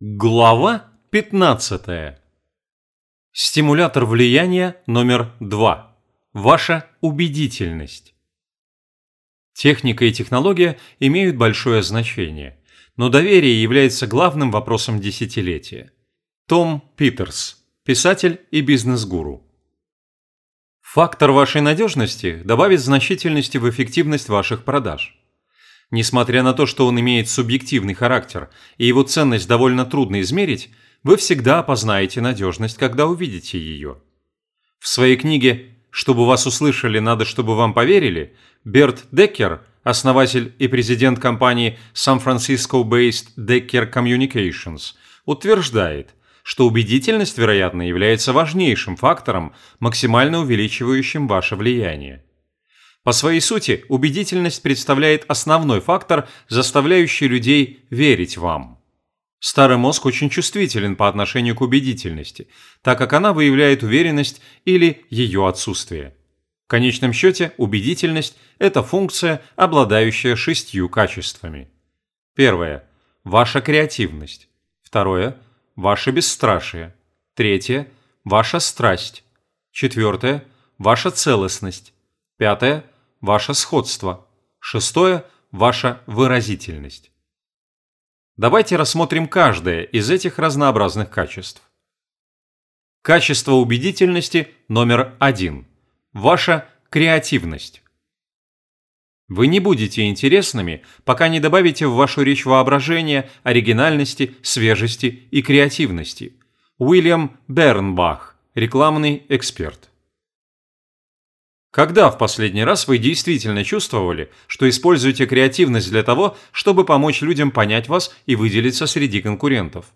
Глава 15. Стимулятор влияния номер 2. Ваша убедительность. Техника и технология имеют большое значение, но доверие является главным вопросом десятилетия. Том Питерс, писатель и бизнес-гуру. Фактор вашей надежности добавит значительности в эффективность ваших продаж. Несмотря на то, что он имеет субъективный характер и его ценность довольно трудно измерить, вы всегда опознаете надежность, когда увидите ее. В своей книге «Чтобы вас услышали, надо, чтобы вам поверили» Берт Деккер, основатель и президент компании San Francisco-based Decker Communications, утверждает, что убедительность, вероятно, является важнейшим фактором, максимально увеличивающим ваше влияние. По своей сути, убедительность представляет основной фактор, заставляющий людей верить вам. Старый мозг очень чувствителен по отношению к убедительности, так как она выявляет уверенность или ее отсутствие. В конечном счете, убедительность – это функция, обладающая шестью качествами. Первое – ваша креативность. Второе – ваше бесстрашие. Третье – ваша страсть. Четвертое – ваша целостность. Пятое – ваше сходство. Шестое – ваша выразительность. Давайте рассмотрим каждое из этих разнообразных качеств. Качество убедительности номер один. Ваша креативность. Вы не будете интересными, пока не добавите в вашу речь воображение, оригинальности, свежести и креативности. Уильям Бернбах, рекламный эксперт. Когда в последний раз вы действительно чувствовали, что используете креативность для того, чтобы помочь людям понять вас и выделиться среди конкурентов?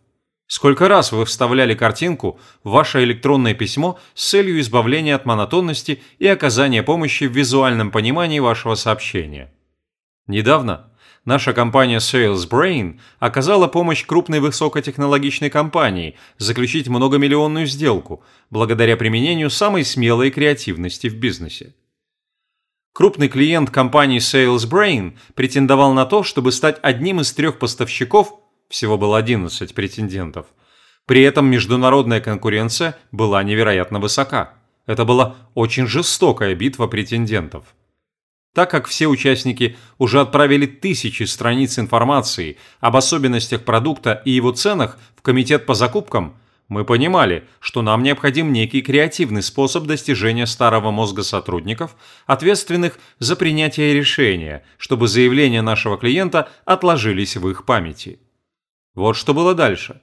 Сколько раз вы вставляли картинку в ваше электронное письмо с целью избавления от монотонности и оказания помощи в визуальном понимании вашего сообщения? Недавно наша компания SalesBrain оказала помощь крупной высокотехнологичной компании заключить многомиллионную сделку благодаря применению самой смелой креативности в бизнесе. Крупный клиент компании SalesBrain претендовал на то, чтобы стать одним из трех поставщиков, всего было 11 претендентов. При этом международная конкуренция была невероятно высока. Это была очень жестокая битва претендентов. Так как все участники уже отправили тысячи страниц информации об особенностях продукта и его ценах в комитет по закупкам, мы понимали, что нам необходим некий креативный способ достижения старого мозга сотрудников, ответственных за принятие решения, чтобы заявления нашего клиента отложились в их памяти. Вот что было дальше.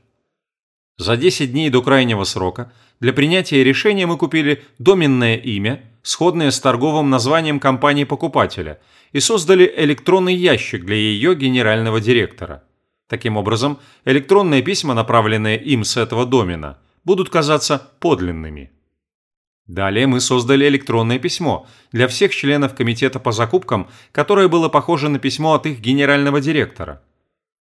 За 10 дней до крайнего срока для принятия решения мы купили доменное имя – сходные с торговым названием компании-покупателя, и создали электронный ящик для ее генерального директора. Таким образом, электронные письма, направленные им с этого домена, будут казаться подлинными. Далее мы создали электронное письмо для всех членов комитета по закупкам, которое было похоже на письмо от их генерального директора.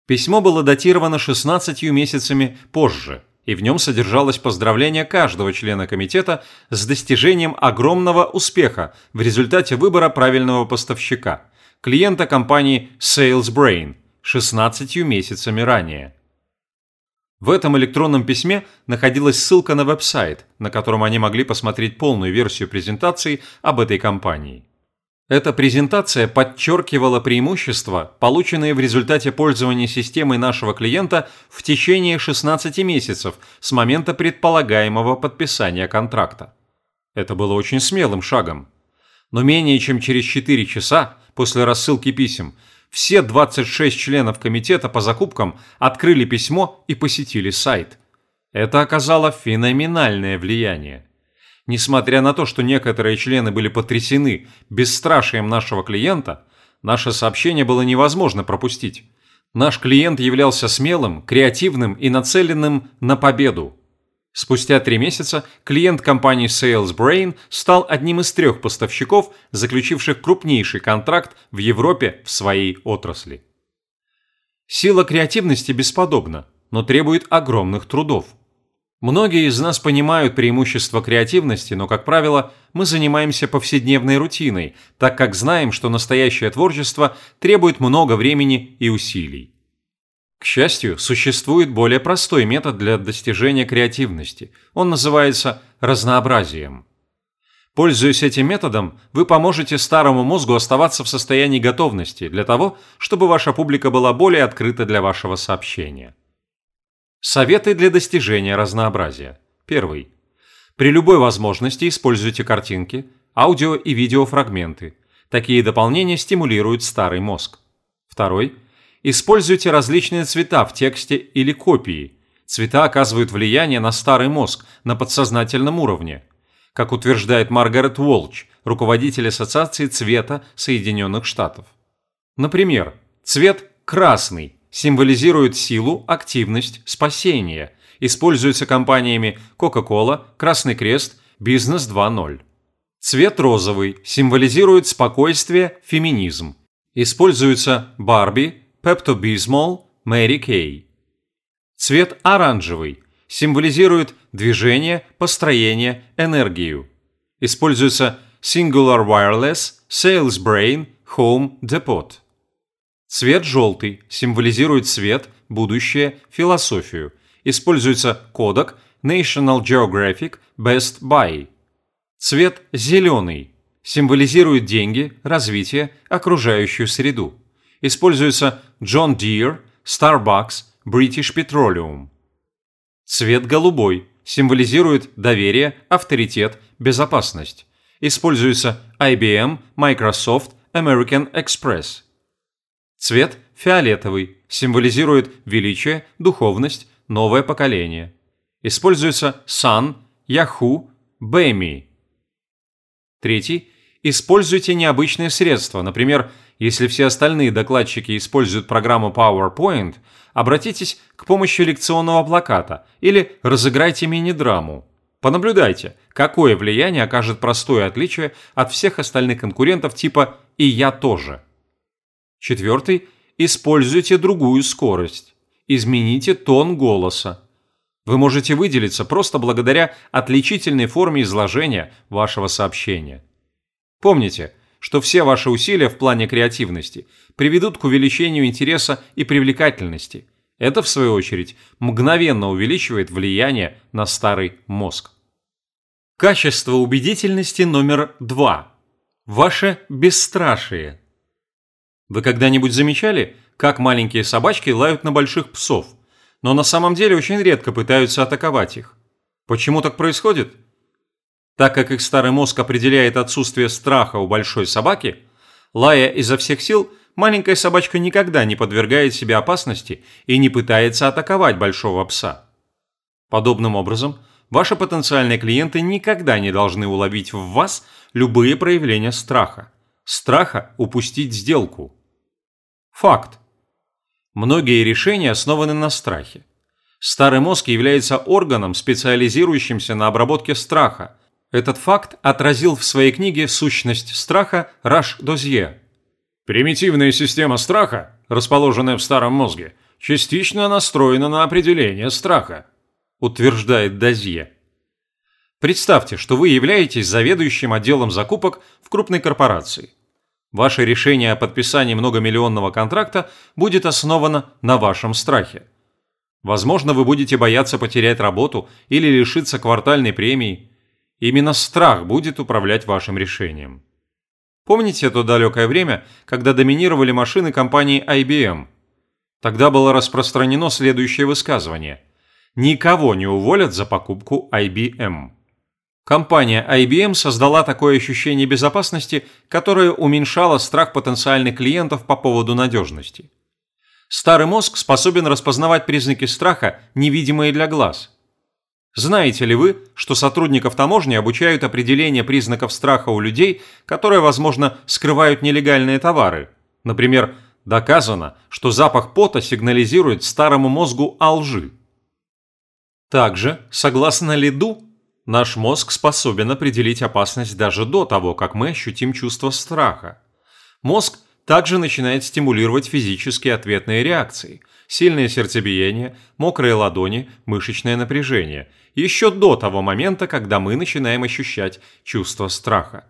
Письмо было датировано 16 месяцами позже – и в нем содержалось поздравление каждого члена комитета с достижением огромного успеха в результате выбора правильного поставщика, клиента компании SalesBrain 16 месяцами ранее. В этом электронном письме находилась ссылка на веб-сайт, на котором они могли посмотреть полную версию презентации об этой компании. Эта презентация подчеркивала преимущества, полученные в результате пользования системой нашего клиента в течение 16 месяцев с момента предполагаемого подписания контракта. Это было очень смелым шагом. Но менее чем через 4 часа после рассылки писем все 26 членов комитета по закупкам открыли письмо и посетили сайт. Это оказало феноменальное влияние. Несмотря на то, что некоторые члены были потрясены бесстрашием нашего клиента, наше сообщение было невозможно пропустить. Наш клиент являлся смелым, креативным и нацеленным на победу. Спустя три месяца клиент компании SalesBrain стал одним из трех поставщиков, заключивших крупнейший контракт в Европе в своей отрасли. Сила креативности бесподобна, но требует огромных трудов. Многие из нас понимают преимущество креативности, но, как правило, мы занимаемся повседневной рутиной, так как знаем, что настоящее творчество требует много времени и усилий. К счастью, существует более простой метод для достижения креативности. Он называется разнообразием. Пользуясь этим методом, вы поможете старому мозгу оставаться в состоянии готовности для того, чтобы ваша публика была более открыта для вашего сообщения. Советы для достижения разнообразия. Первый. При любой возможности используйте картинки, аудио и видеофрагменты. Такие дополнения стимулируют старый мозг. Второй. Используйте различные цвета в тексте или копии. Цвета оказывают влияние на старый мозг на подсознательном уровне. Как утверждает Маргарет Уолч, руководитель Ассоциации цвета Соединенных Штатов. Например, цвет красный символизирует силу, активность, спасение. Используется компаниями Coca-Cola, Красный Крест, Бизнес 2.0. Цвет розовый символизирует спокойствие, феминизм. Используются Барби, Pepto-Bismol, Мэри Кей. Цвет оранжевый символизирует движение, построение, энергию. Используется Singular Wireless, Sales Brain, Home Depot. Цвет желтый символизирует свет, будущее, философию. Используется кодек National Geographic Best Buy. Цвет зеленый символизирует деньги, развитие, окружающую среду. Используется John Deere, Starbucks, British Petroleum. Цвет голубой символизирует доверие, авторитет, безопасность. Используется IBM, Microsoft, American Express. Цвет фиолетовый символизирует величие, духовность, новое поколение. Используется Sun, Yahoo, Bemi. Третий. Используйте необычные средства. Например, если все остальные докладчики используют программу PowerPoint, обратитесь к помощи лекционного плаката или разыграйте мини-драму. Понаблюдайте, какое влияние окажет простое отличие от всех остальных конкурентов типа «и я тоже». Четвертый – используйте другую скорость. Измените тон голоса. Вы можете выделиться просто благодаря отличительной форме изложения вашего сообщения. Помните, что все ваши усилия в плане креативности приведут к увеличению интереса и привлекательности. Это, в свою очередь, мгновенно увеличивает влияние на старый мозг. Качество убедительности номер два. Ваше бесстрашие. Вы когда-нибудь замечали, как маленькие собачки лают на больших псов, но на самом деле очень редко пытаются атаковать их? Почему так происходит? Так как их старый мозг определяет отсутствие страха у большой собаки, лая изо всех сил, маленькая собачка никогда не подвергает себе опасности и не пытается атаковать большого пса. Подобным образом, ваши потенциальные клиенты никогда не должны уловить в вас любые проявления страха страха упустить сделку. Факт. Многие решения основаны на страхе. Старый мозг является органом, специализирующимся на обработке страха. Этот факт отразил в своей книге «Сущность страха» Раш Дозье. Примитивная система страха, расположенная в старом мозге, частично настроена на определение страха, утверждает Дозье. Представьте, что вы являетесь заведующим отделом закупок в крупной корпорации. Ваше решение о подписании многомиллионного контракта будет основано на вашем страхе. Возможно, вы будете бояться потерять работу или лишиться квартальной премии. Именно страх будет управлять вашим решением. Помните то далекое время, когда доминировали машины компании IBM? Тогда было распространено следующее высказывание. Никого не уволят за покупку IBM. Компания IBM создала такое ощущение безопасности, которое уменьшало страх потенциальных клиентов по поводу надежности. Старый мозг способен распознавать признаки страха, невидимые для глаз. Знаете ли вы, что сотрудников таможни обучают определение признаков страха у людей, которые, возможно, скрывают нелегальные товары? Например, доказано, что запах пота сигнализирует старому мозгу о лжи. Также, согласно Лиду, Наш мозг способен определить опасность даже до того, как мы ощутим чувство страха. Мозг также начинает стимулировать физические ответные реакции – сильное сердцебиение, мокрые ладони, мышечное напряжение – еще до того момента, когда мы начинаем ощущать чувство страха.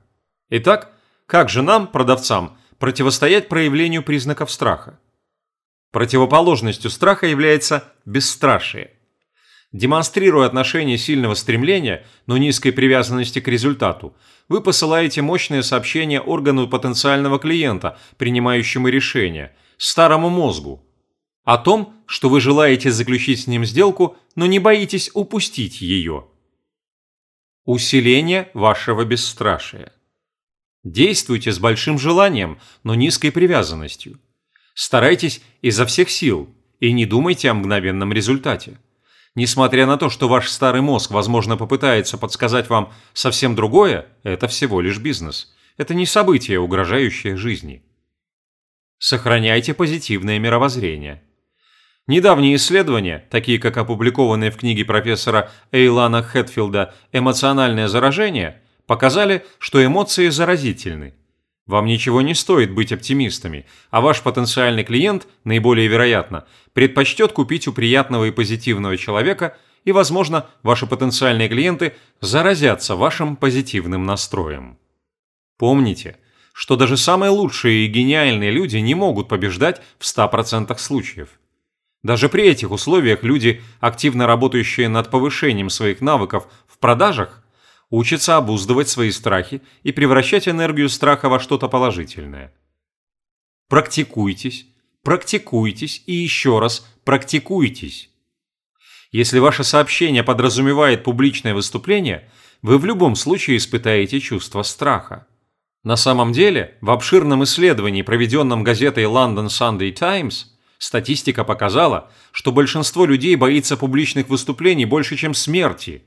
Итак, как же нам, продавцам, противостоять проявлению признаков страха? Противоположностью страха является бесстрашие. Демонстрируя отношение сильного стремления, но низкой привязанности к результату, вы посылаете мощное сообщение органу потенциального клиента, принимающему решение, старому мозгу, о том, что вы желаете заключить с ним сделку, но не боитесь упустить ее. Усиление вашего бесстрашия. Действуйте с большим желанием, но низкой привязанностью. Старайтесь изо всех сил и не думайте о мгновенном результате. Несмотря на то, что ваш старый мозг, возможно, попытается подсказать вам совсем другое, это всего лишь бизнес. Это не событие, угрожающее жизни. Сохраняйте позитивное мировоззрение. Недавние исследования, такие как опубликованные в книге профессора Эйлана Хэтфилда «Эмоциональное заражение», показали, что эмоции заразительны. Вам ничего не стоит быть оптимистами, а ваш потенциальный клиент, наиболее вероятно, предпочтет купить у приятного и позитивного человека, и, возможно, ваши потенциальные клиенты заразятся вашим позитивным настроем. Помните, что даже самые лучшие и гениальные люди не могут побеждать в 100% случаев – даже при этих условиях люди, активно работающие над повышением своих навыков в продажах, учатся обуздывать свои страхи и превращать энергию страха во что-то положительное. Практикуйтесь, практикуйтесь и еще раз практикуйтесь. Если ваше сообщение подразумевает публичное выступление, вы в любом случае испытаете чувство страха. На самом деле, в обширном исследовании, проведенном газетой London Sunday Times, Статистика показала, что большинство людей боится публичных выступлений больше, чем смерти.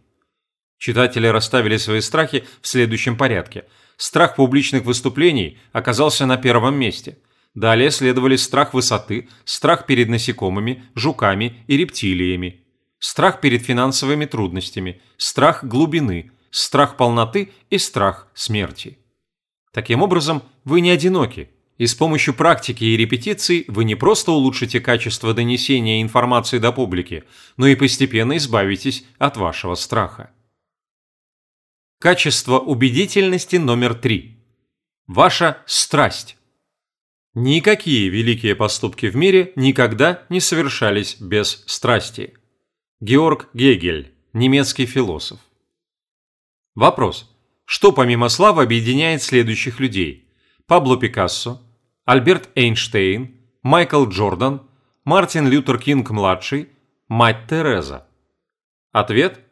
Читатели расставили свои страхи в следующем порядке. Страх публичных выступлений оказался на первом месте. Далее следовали страх высоты, страх перед насекомыми, жуками и рептилиями, страх перед финансовыми трудностями, страх глубины, страх полноты и страх смерти. Таким образом, вы не одиноки – и с помощью практики и репетиций вы не просто улучшите качество донесения информации до публики, но и постепенно избавитесь от вашего страха. Качество убедительности номер три. Ваша страсть. Никакие великие поступки в мире никогда не совершались без страсти. Георг Гегель, немецкий философ. Вопрос. Что помимо славы объединяет следующих людей? Пабло Пикассо, Альберт Эйнштейн, Майкл Джордан, Мартин Лютер Кинг-младший, мать Тереза? Ответ –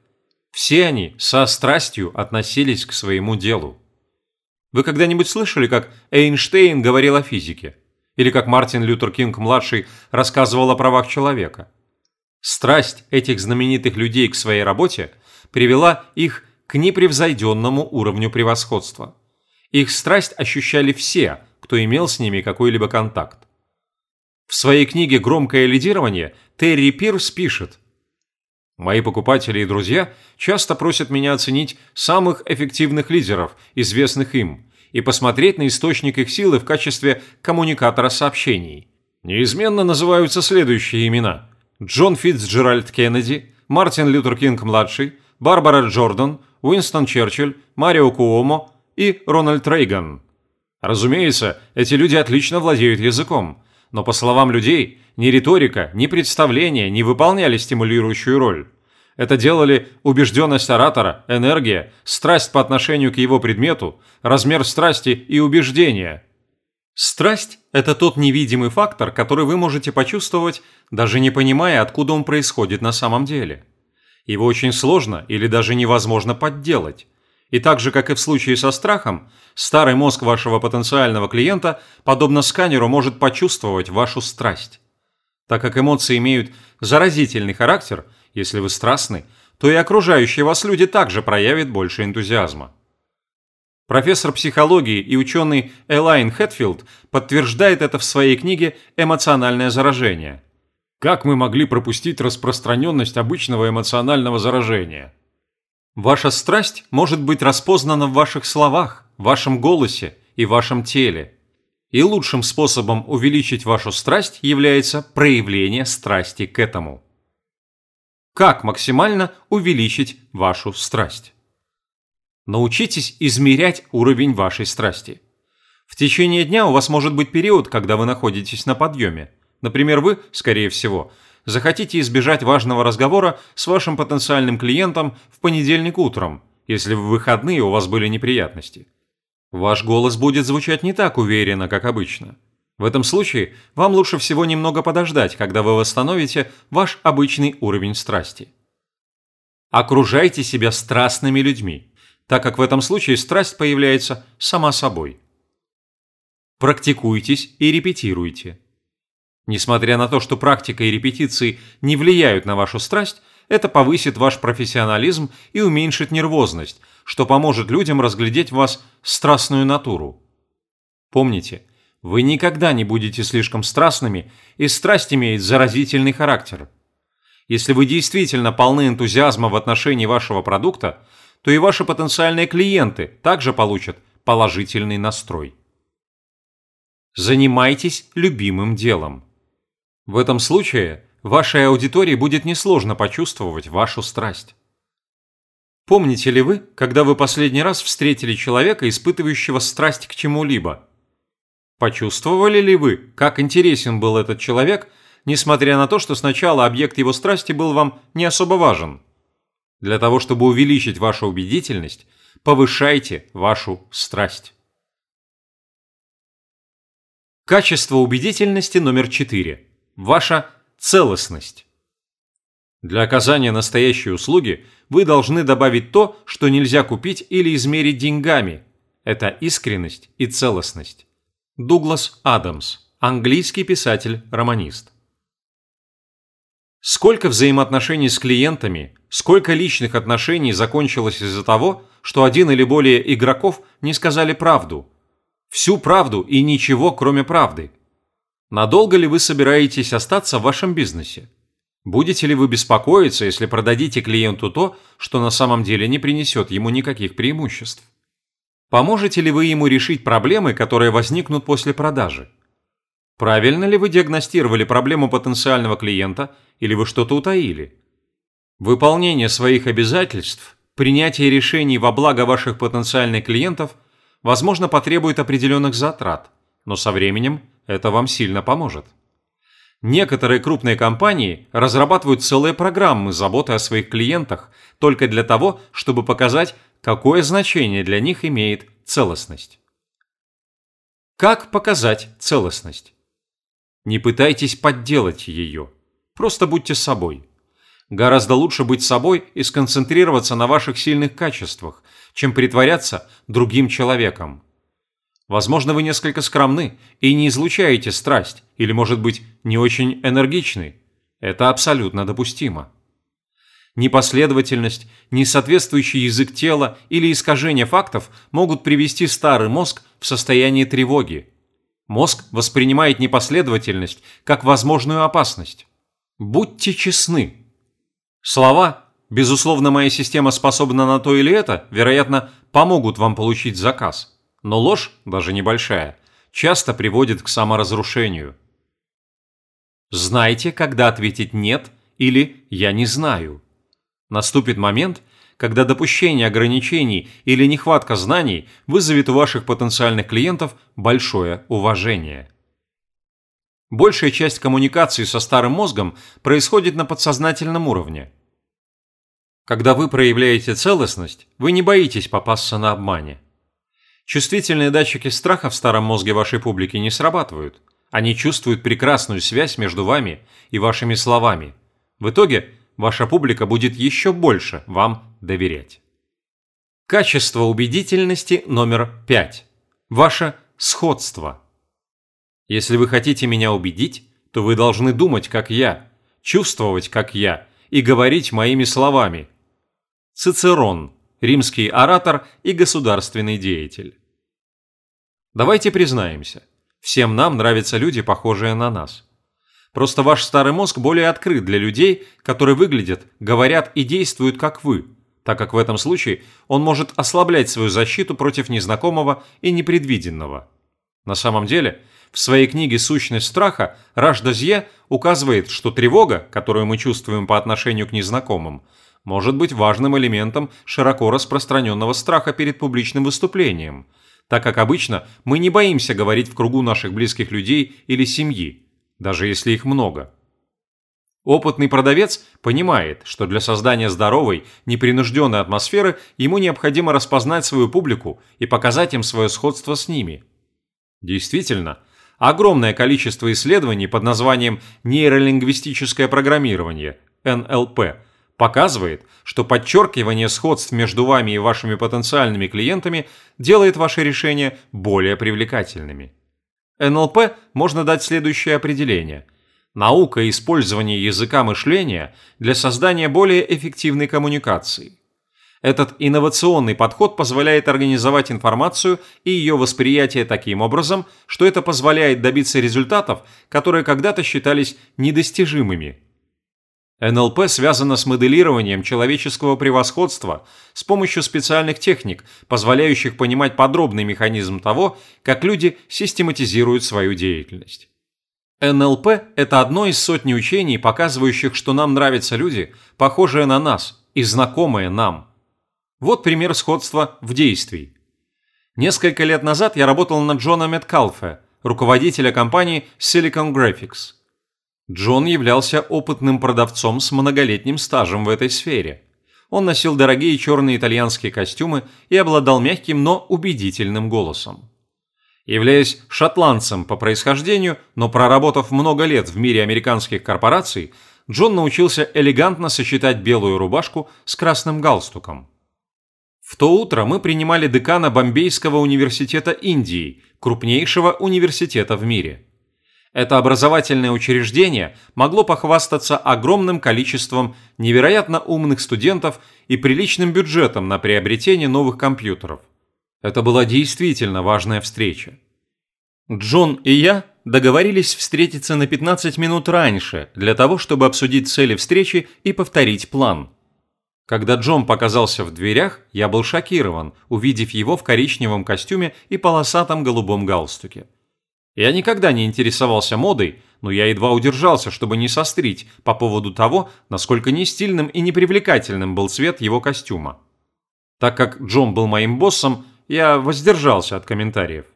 все они со страстью относились к своему делу. Вы когда-нибудь слышали, как Эйнштейн говорил о физике? Или как Мартин Лютер Кинг-младший рассказывал о правах человека? Страсть этих знаменитых людей к своей работе привела их к непревзойденному уровню превосходства. Их страсть ощущали все, кто имел с ними какой-либо контакт. В своей книге «Громкое лидирование» Терри Пирс пишет «Мои покупатели и друзья часто просят меня оценить самых эффективных лидеров, известных им, и посмотреть на источник их силы в качестве коммуникатора сообщений. Неизменно называются следующие имена – Джон Фитцджеральд Кеннеди, Мартин Лютер Кинг-младший, Барбара Джордан, Уинстон Черчилль, Марио Куомо и Рональд Рейган – Разумеется, эти люди отлично владеют языком, но по словам людей, ни риторика, ни представление не выполняли стимулирующую роль. Это делали убежденность оратора, энергия, страсть по отношению к его предмету, размер страсти и убеждения. Страсть – это тот невидимый фактор, который вы можете почувствовать, даже не понимая, откуда он происходит на самом деле. Его очень сложно или даже невозможно подделать. И так же, как и в случае со страхом, старый мозг вашего потенциального клиента, подобно сканеру, может почувствовать вашу страсть. Так как эмоции имеют заразительный характер, если вы страстны, то и окружающие вас люди также проявят больше энтузиазма. Профессор психологии и ученый Элайн Хэтфилд подтверждает это в своей книге «Эмоциональное заражение». Как мы могли пропустить распространенность обычного эмоционального заражения? Ваша страсть может быть распознана в ваших словах, вашем голосе и вашем теле. И лучшим способом увеличить вашу страсть является проявление страсти к этому. Как максимально увеличить вашу страсть? Научитесь измерять уровень вашей страсти. В течение дня у вас может быть период, когда вы находитесь на подъеме, Например, вы, скорее всего, захотите избежать важного разговора с вашим потенциальным клиентом в понедельник утром, если в выходные у вас были неприятности. Ваш голос будет звучать не так уверенно, как обычно. В этом случае вам лучше всего немного подождать, когда вы восстановите ваш обычный уровень страсти. Окружайте себя страстными людьми, так как в этом случае страсть появляется сама собой. Практикуйтесь и репетируйте. Несмотря на то, что практика и репетиции не влияют на вашу страсть, это повысит ваш профессионализм и уменьшит нервозность, что поможет людям разглядеть в вас страстную натуру. Помните, вы никогда не будете слишком страстными, и страсть имеет заразительный характер. Если вы действительно полны энтузиазма в отношении вашего продукта, то и ваши потенциальные клиенты также получат положительный настрой. Занимайтесь любимым делом. В этом случае вашей аудитории будет несложно почувствовать вашу страсть. Помните ли вы, когда вы последний раз встретили человека, испытывающего страсть к чему-либо? Почувствовали ли вы, как интересен был этот человек, несмотря на то, что сначала объект его страсти был вам не особо важен? Для того, чтобы увеличить вашу убедительность, повышайте вашу страсть. Качество убедительности номер 4 ваша целостность. Для оказания настоящей услуги вы должны добавить то, что нельзя купить или измерить деньгами. Это искренность и целостность. Дуглас Адамс, английский писатель-романист. Сколько взаимоотношений с клиентами, сколько личных отношений закончилось из-за того, что один или более игроков не сказали правду. Всю правду и ничего, кроме правды. Надолго ли вы собираетесь остаться в вашем бизнесе? Будете ли вы беспокоиться, если продадите клиенту то, что на самом деле не принесет ему никаких преимуществ? Поможете ли вы ему решить проблемы, которые возникнут после продажи? Правильно ли вы диагностировали проблему потенциального клиента или вы что-то утаили? Выполнение своих обязательств, принятие решений во благо ваших потенциальных клиентов, возможно, потребует определенных затрат, но со временем – это вам сильно поможет. Некоторые крупные компании разрабатывают целые программы заботы о своих клиентах только для того, чтобы показать, какое значение для них имеет целостность. Как показать целостность? Не пытайтесь подделать ее. Просто будьте собой. Гораздо лучше быть собой и сконцентрироваться на ваших сильных качествах, чем притворяться другим человеком. Возможно, вы несколько скромны и не излучаете страсть, или, может быть, не очень энергичны. Это абсолютно допустимо. Непоследовательность, несоответствующий язык тела или искажение фактов могут привести старый мозг в состояние тревоги. Мозг воспринимает непоследовательность как возможную опасность. Будьте честны. Слова «безусловно, моя система способна на то или это», вероятно, помогут вам получить заказ – но ложь, даже небольшая, часто приводит к саморазрушению. Знайте, когда ответить «нет» или «я не знаю». Наступит момент, когда допущение ограничений или нехватка знаний вызовет у ваших потенциальных клиентов большое уважение. Большая часть коммуникации со старым мозгом происходит на подсознательном уровне. Когда вы проявляете целостность, вы не боитесь попасться на обмане. Чувствительные датчики страха в старом мозге вашей публики не срабатывают. Они чувствуют прекрасную связь между вами и вашими словами. В итоге ваша публика будет еще больше вам доверять. Качество убедительности номер пять. Ваше сходство. Если вы хотите меня убедить, то вы должны думать, как я, чувствовать, как я, и говорить моими словами. Цицерон – римский оратор и государственный деятель. Давайте признаемся, всем нам нравятся люди, похожие на нас. Просто ваш старый мозг более открыт для людей, которые выглядят, говорят и действуют как вы, так как в этом случае он может ослаблять свою защиту против незнакомого и непредвиденного. На самом деле, в своей книге «Сущность страха» Раш Дозье указывает, что тревога, которую мы чувствуем по отношению к незнакомым, может быть важным элементом широко распространенного страха перед публичным выступлением, так как обычно мы не боимся говорить в кругу наших близких людей или семьи. даже если их много. Опытный продавец понимает, что для создания здоровой, непринужденной атмосферы ему необходимо распознать свою публику и показать им свое сходство с ними. Действительно, огромное количество исследований под названием нейролингвистическое программирование НЛП показывает, что подчеркивание сходств между вами и вашими потенциальными клиентами делает ваши решения более привлекательными. НЛП можно дать следующее определение – Наука использования языка мышления для создания более эффективной коммуникации. Этот инновационный подход позволяет организовать информацию и ее восприятие таким образом, что это позволяет добиться результатов, которые когда-то считались недостижимыми. НЛП связано с моделированием человеческого превосходства с помощью специальных техник, позволяющих понимать подробный механизм того, как люди систематизируют свою деятельность. НЛП – это одно из сотни учений, показывающих, что нам нравятся люди, похожие на нас и знакомые нам. Вот пример сходства в действии. Несколько лет назад я работал на Джона Меткалфе, руководителя компании Silicon Graphics. Джон являлся опытным продавцом с многолетним стажем в этой сфере. Он носил дорогие черные итальянские костюмы и обладал мягким, но убедительным голосом. Являясь шотландцем по происхождению, но проработав много лет в мире американских корпораций, Джон научился элегантно сочетать белую рубашку с красным галстуком. В то утро мы принимали декана Бомбейского университета Индии, крупнейшего университета в мире. Это образовательное учреждение могло похвастаться огромным количеством невероятно умных студентов и приличным бюджетом на приобретение новых компьютеров – это была действительно важная встреча. Джон и я договорились встретиться на 15 минут раньше для того, чтобы обсудить цели встречи и повторить план. Когда Джон показался в дверях, я был шокирован, увидев его в коричневом костюме и полосатом голубом галстуке. Я никогда не интересовался модой, но я едва удержался, чтобы не сострить по поводу того, насколько нестильным и непривлекательным был цвет его костюма. Так как Джон был моим боссом, я воздержался от комментариев.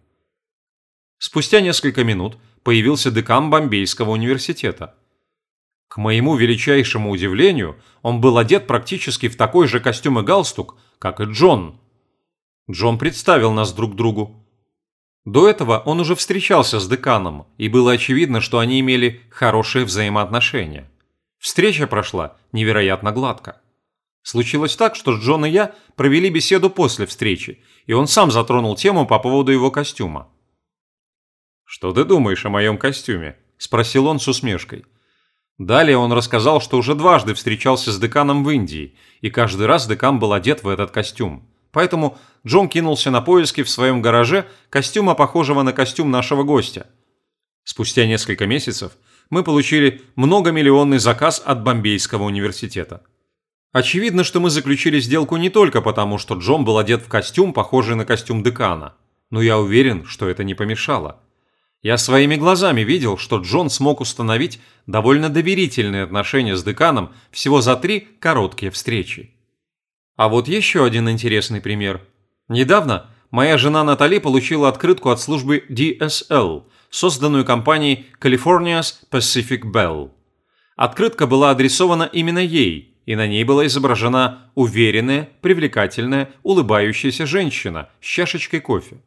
Спустя несколько минут появился декан Бомбейского университета. К моему величайшему удивлению, он был одет практически в такой же костюм и галстук, как и Джон. Джон представил нас друг другу. До этого он уже встречался с деканом, и было очевидно, что они имели хорошие взаимоотношения. Встреча прошла невероятно гладко. Случилось так, что Джон и я провели беседу после встречи, и он сам затронул тему по поводу его костюма. «Что ты думаешь о моем костюме?» – спросил он с усмешкой. Далее он рассказал, что уже дважды встречался с деканом в Индии, и каждый раз декан был одет в этот костюм. Поэтому Джон кинулся на поиски в своем гараже костюма, похожего на костюм нашего гостя. Спустя несколько месяцев мы получили многомиллионный заказ от Бомбейского университета. Очевидно, что мы заключили сделку не только потому, что Джон был одет в костюм, похожий на костюм декана, но я уверен, что это не помешало. Я своими глазами видел, что Джон смог установить довольно доверительные отношения с деканом всего за три короткие встречи. А вот еще один интересный пример. Недавно моя жена Натали получила открытку от службы DSL, созданную компанией California's Pacific Bell. Открытка была адресована именно ей – и на ней была изображена уверенная, привлекательная, улыбающаяся женщина с чашечкой кофе.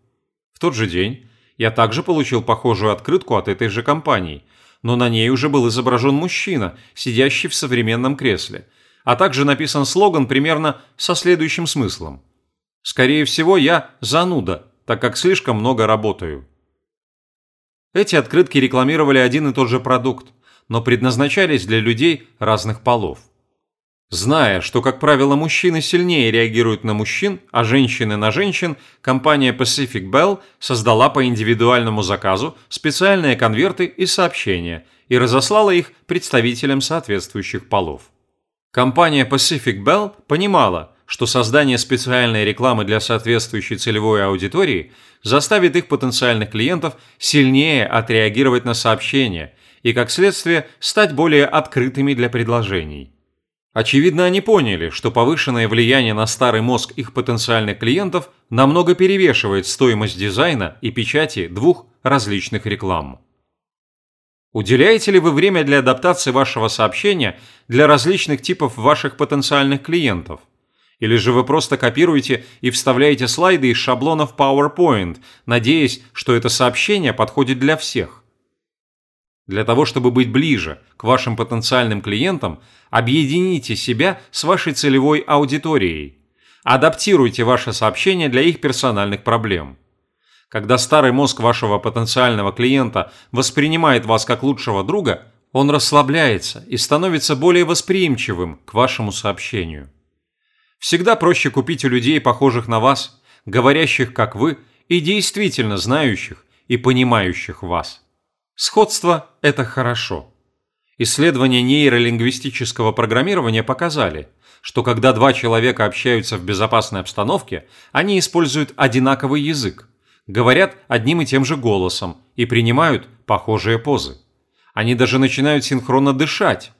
В тот же день я также получил похожую открытку от этой же компании, но на ней уже был изображен мужчина, сидящий в современном кресле, а также написан слоган примерно со следующим смыслом. «Скорее всего, я зануда, так как слишком много работаю». Эти открытки рекламировали один и тот же продукт, но предназначались для людей разных полов. Зная, что, как правило, мужчины сильнее реагируют на мужчин, а женщины на женщин, компания Pacific Bell создала по индивидуальному заказу специальные конверты и сообщения и разослала их представителям соответствующих полов. Компания Pacific Bell понимала, что создание специальной рекламы для соответствующей целевой аудитории заставит их потенциальных клиентов сильнее отреагировать на сообщения и, как следствие, стать более открытыми для предложений. Очевидно, они поняли, что повышенное влияние на старый мозг их потенциальных клиентов намного перевешивает стоимость дизайна и печати двух различных реклам. Уделяете ли вы время для адаптации вашего сообщения для различных типов ваших потенциальных клиентов? Или же вы просто копируете и вставляете слайды из шаблонов PowerPoint, надеясь, что это сообщение подходит для всех? Для того, чтобы быть ближе к вашим потенциальным клиентам, объедините себя с вашей целевой аудиторией. Адаптируйте ваше сообщение для их персональных проблем. Когда старый мозг вашего потенциального клиента воспринимает вас как лучшего друга, он расслабляется и становится более восприимчивым к вашему сообщению. Всегда проще купить у людей, похожих на вас, говорящих как вы и действительно знающих и понимающих вас. Сходство – это хорошо. Исследования нейролингвистического программирования показали, что когда два человека общаются в безопасной обстановке, они используют одинаковый язык, говорят одним и тем же голосом и принимают похожие позы. Они даже начинают синхронно дышать.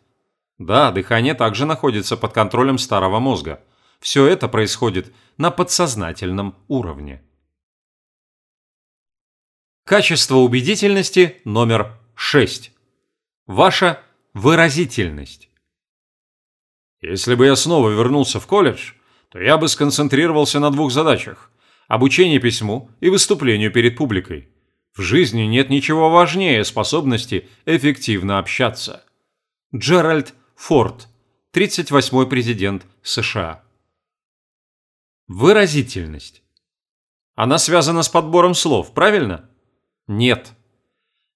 Да, дыхание также находится под контролем старого мозга. Все это происходит на подсознательном уровне. Качество убедительности номер 6. Ваша выразительность. Если бы я снова вернулся в колледж, то я бы сконцентрировался на двух задачах обучение письму и выступлению перед публикой. В жизни нет ничего важнее способности эффективно общаться. Джеральд Форд, 38-й президент США. Выразительность. Она связана с подбором слов, правильно? Нет.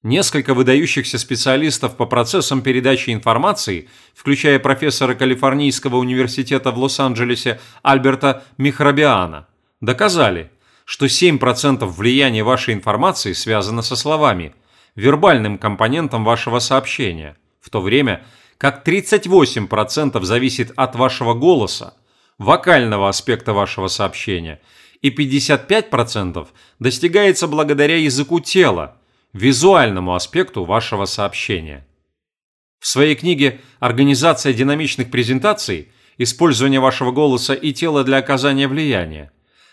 Несколько выдающихся специалистов по процессам передачи информации, включая профессора Калифорнийского университета в Лос-Анджелесе Альберта Михрабиана, доказали, что 7% влияния вашей информации связано со словами, вербальным компонентом вашего сообщения, в то время как 38% зависит от вашего голоса, вокального аспекта вашего сообщения, и 55% достигается благодаря языку тела, визуальному аспекту вашего сообщения. В своей книге «Организация динамичных презентаций. Использование вашего голоса и тела для оказания влияния»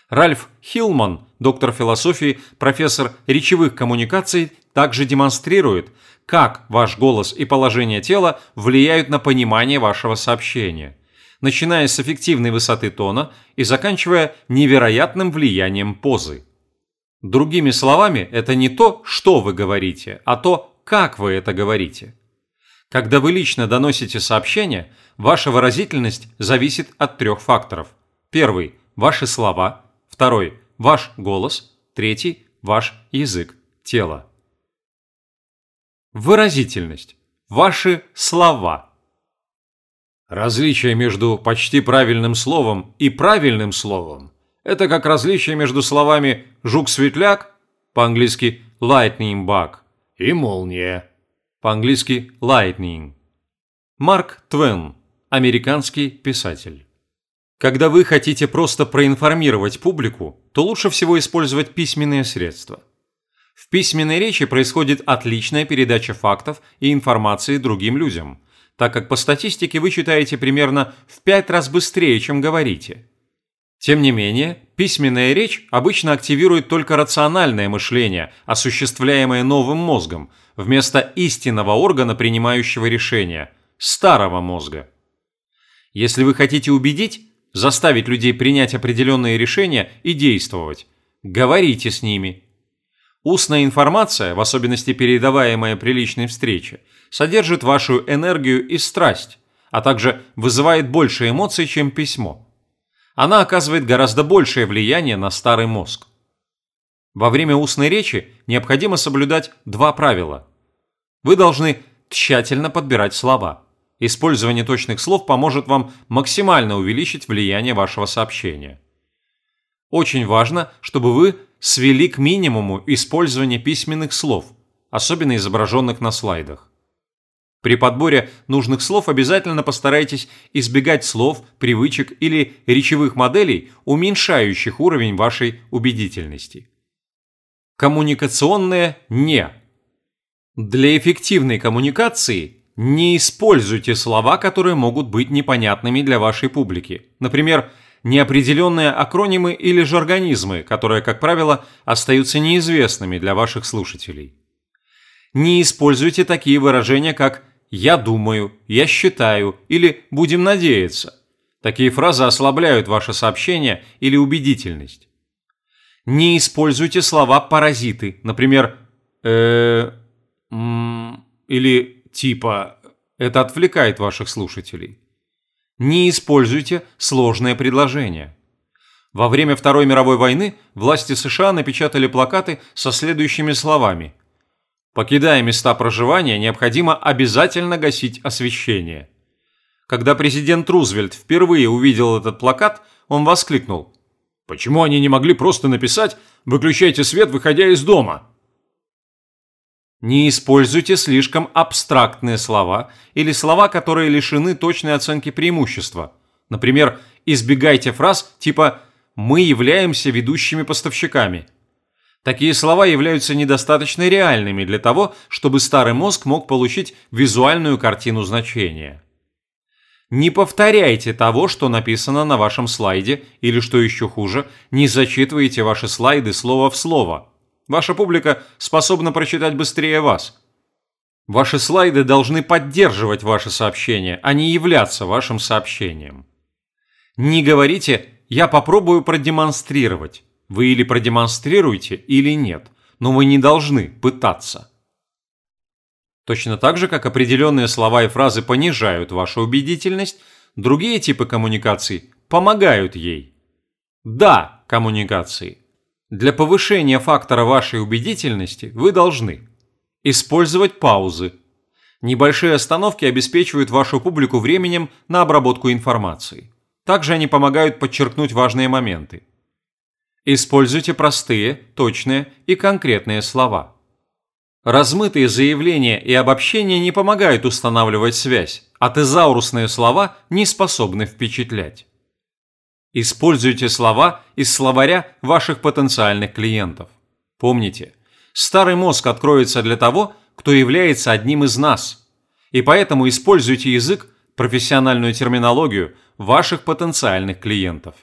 Ральф Хилман, доктор философии, профессор речевых коммуникаций, также демонстрирует, как ваш голос и положение тела влияют на понимание вашего сообщения, начиная с эффективной высоты тона и заканчивая невероятным влиянием позы. Другими словами, это не то, что вы говорите, а то, как вы это говорите. Когда вы лично доносите сообщение, ваша выразительность зависит от трех факторов. Первый – ваши слова – Второй – ваш голос. Третий – ваш язык тела. Выразительность. Ваши слова. Различие между почти правильным словом и правильным словом – это как различие между словами «жук-светляк» по-английски «lightning bug» и «молния» по-английски «lightning». Марк Твен, американский писатель. Когда вы хотите просто проинформировать публику, то лучше всего использовать письменные средства. В письменной речи происходит отличная передача фактов и информации другим людям, так как по статистике вы читаете примерно в 5 раз быстрее, чем говорите. Тем не менее, письменная речь обычно активирует только рациональное мышление, осуществляемое новым мозгом, вместо истинного органа, принимающего решения – старого мозга. Если вы хотите убедить, заставить людей принять определенные решения и действовать. Говорите с ними. Устная информация, в особенности передаваемая при личной встрече, содержит вашу энергию и страсть, а также вызывает больше эмоций, чем письмо. Она оказывает гораздо большее влияние на старый мозг. Во время устной речи необходимо соблюдать два правила. Вы должны тщательно подбирать слова – Использование точных слов поможет вам максимально увеличить влияние вашего сообщения. Очень важно, чтобы вы свели к минимуму использование письменных слов, особенно изображенных на слайдах. При подборе нужных слов обязательно постарайтесь избегать слов, привычек или речевых моделей, уменьшающих уровень вашей убедительности. Коммуникационное «не». Для эффективной коммуникации не используйте слова, которые могут быть непонятными для вашей публики. Например, неопределенные акронимы или жаргонизмы, которые, как правило, остаются неизвестными для ваших слушателей. Не используйте такие выражения, как «я думаю», «я считаю» или «будем надеяться». Такие фразы ослабляют ваше сообщение или убедительность. Не используйте слова «паразиты», например, э, или типа «это отвлекает ваших слушателей». Не используйте сложные предложения. Во время Второй мировой войны власти США напечатали плакаты со следующими словами – Покидая места проживания, необходимо обязательно гасить освещение. Когда президент Рузвельт впервые увидел этот плакат, он воскликнул. «Почему они не могли просто написать «выключайте свет, выходя из дома»?» Не используйте слишком абстрактные слова или слова, которые лишены точной оценки преимущества. Например, избегайте фраз типа «мы являемся ведущими поставщиками», Такие слова являются недостаточно реальными для того, чтобы старый мозг мог получить визуальную картину значения. Не повторяйте того, что написано на вашем слайде, или, что еще хуже, не зачитывайте ваши слайды слово в слово. Ваша публика способна прочитать быстрее вас. Ваши слайды должны поддерживать ваше сообщение, а не являться вашим сообщением. Не говорите «я попробую продемонстрировать». Вы или продемонстрируете, или нет, но вы не должны пытаться. Точно так же, как определенные слова и фразы понижают вашу убедительность, другие типы коммуникаций помогают ей. Да, коммуникации. Для повышения фактора вашей убедительности вы должны использовать паузы. Небольшие остановки обеспечивают вашу публику временем на обработку информации. Также они помогают подчеркнуть важные моменты. Используйте простые, точные и конкретные слова. Размытые заявления и обобщения не помогают устанавливать связь, а тезаурусные слова не способны впечатлять. Используйте слова из словаря ваших потенциальных клиентов. Помните, старый мозг откроется для того, кто является одним из нас. И поэтому используйте язык, профессиональную терминологию ваших потенциальных клиентов.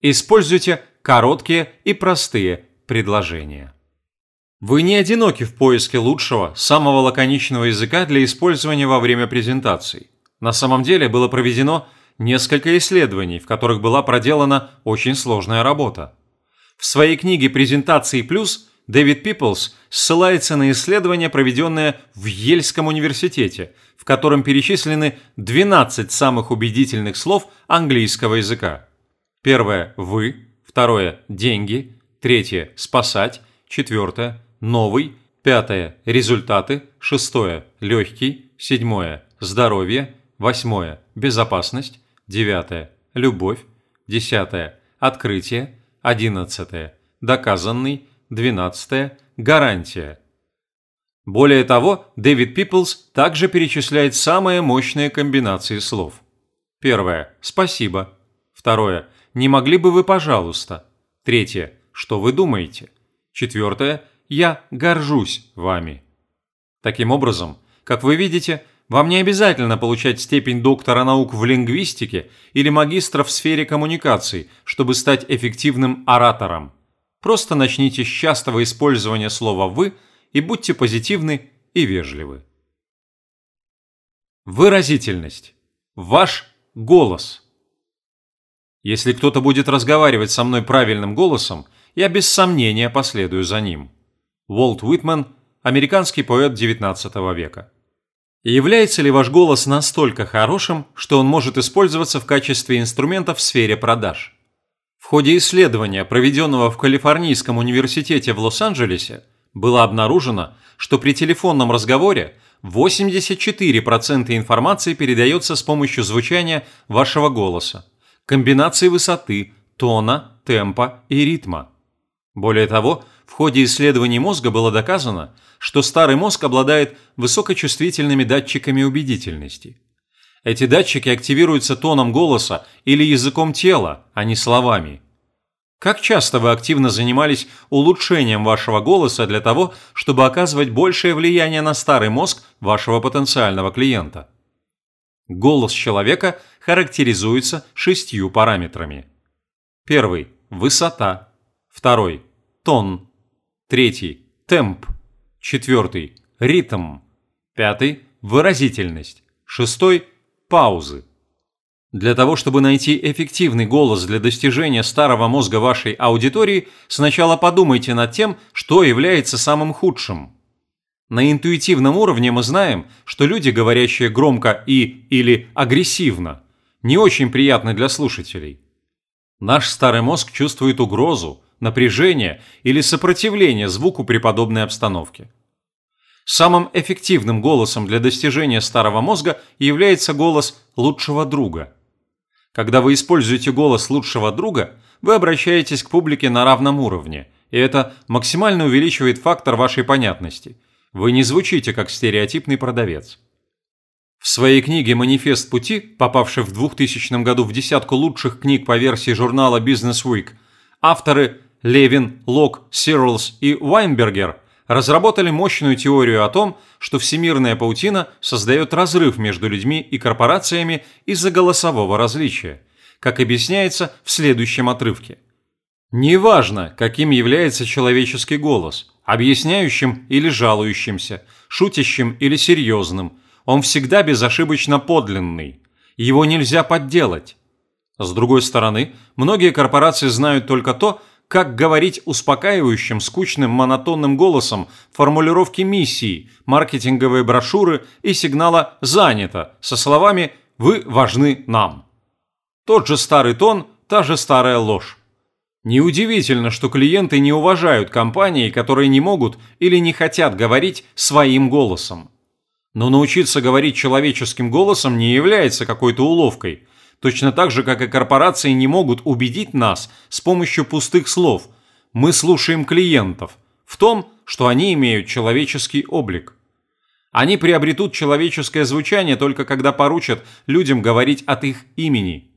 Используйте короткие и простые предложения. Вы не одиноки в поиске лучшего, самого лаконичного языка для использования во время презентаций. На самом деле было проведено несколько исследований, в которых была проделана очень сложная работа. В своей книге «Презентации плюс» Дэвид Пиплс ссылается на исследование, проведенное в Ельском университете, в котором перечислены 12 самых убедительных слов английского языка. Первое – «вы», Второе – деньги. Третье – спасать. Четвертое – новый. Пятое – результаты. Шестое – легкий. Седьмое – здоровье. Восьмое – безопасность. Девятое – любовь. Десятое – открытие. Одиннадцатое – доказанный. Двенадцатое – гарантия. Более того, Дэвид Пиплс также перечисляет самые мощные комбинации слов. Первое – спасибо. Второе – не могли бы вы, пожалуйста? Третье. Что вы думаете? Четвертое. Я горжусь вами. Таким образом, как вы видите, вам не обязательно получать степень доктора наук в лингвистике или магистра в сфере коммуникаций, чтобы стать эффективным оратором. Просто начните с частого использования слова «вы» и будьте позитивны и вежливы. Выразительность. Ваш голос – если кто-то будет разговаривать со мной правильным голосом, я без сомнения последую за ним. Уолт Уитман – американский поэт XIX века. Является ли ваш голос настолько хорошим, что он может использоваться в качестве инструмента в сфере продаж? В ходе исследования, проведенного в Калифорнийском университете в Лос-Анджелесе, было обнаружено, что при телефонном разговоре 84% информации передается с помощью звучания вашего голоса комбинации высоты, тона, темпа и ритма. Более того, в ходе исследований мозга было доказано, что старый мозг обладает высокочувствительными датчиками убедительности. Эти датчики активируются тоном голоса или языком тела, а не словами. Как часто вы активно занимались улучшением вашего голоса для того, чтобы оказывать большее влияние на старый мозг вашего потенциального клиента? Голос человека характеризуется шестью параметрами. Первый – высота. Второй – тон. Третий – темп. Четвертый – ритм. Пятый – выразительность. Шестой – паузы. Для того, чтобы найти эффективный голос для достижения старого мозга вашей аудитории, сначала подумайте над тем, что является самым худшим. На интуитивном уровне мы знаем, что люди, говорящие громко и или агрессивно, не очень приятны для слушателей. Наш старый мозг чувствует угрозу, напряжение или сопротивление звуку при подобной обстановке. Самым эффективным голосом для достижения старого мозга является голос лучшего друга – когда вы используете голос лучшего друга, вы обращаетесь к публике на равном уровне, и это максимально увеличивает фактор вашей понятности. Вы не звучите как стереотипный продавец. В своей книге «Манифест пути», попавшей в 2000 году в десятку лучших книг по версии журнала Business Week, авторы Левин, Лок, Сирлс и Вайнбергер разработали мощную теорию о том, что всемирная паутина создает разрыв между людьми и корпорациями из-за голосового различия, как объясняется в следующем отрывке. Неважно, каким является человеческий голос, объясняющим или жалующимся, шутящим или серьезным, он всегда безошибочно подлинный. Его нельзя подделать. С другой стороны, многие корпорации знают только то, как говорить успокаивающим, скучным, монотонным голосом формулировки миссии, маркетинговые брошюры и сигнала «занято» со словами «Вы важны нам». Тот же старый тон, та же старая ложь. Неудивительно, что клиенты не уважают компании, которые не могут или не хотят говорить своим голосом. Но научиться говорить человеческим голосом не является какой-то уловкой – Точно так же, как и корпорации не могут убедить нас с помощью пустых слов. Мы слушаем клиентов в том, что они имеют человеческий облик. Они приобретут человеческое звучание только когда поручат людям говорить от их имени.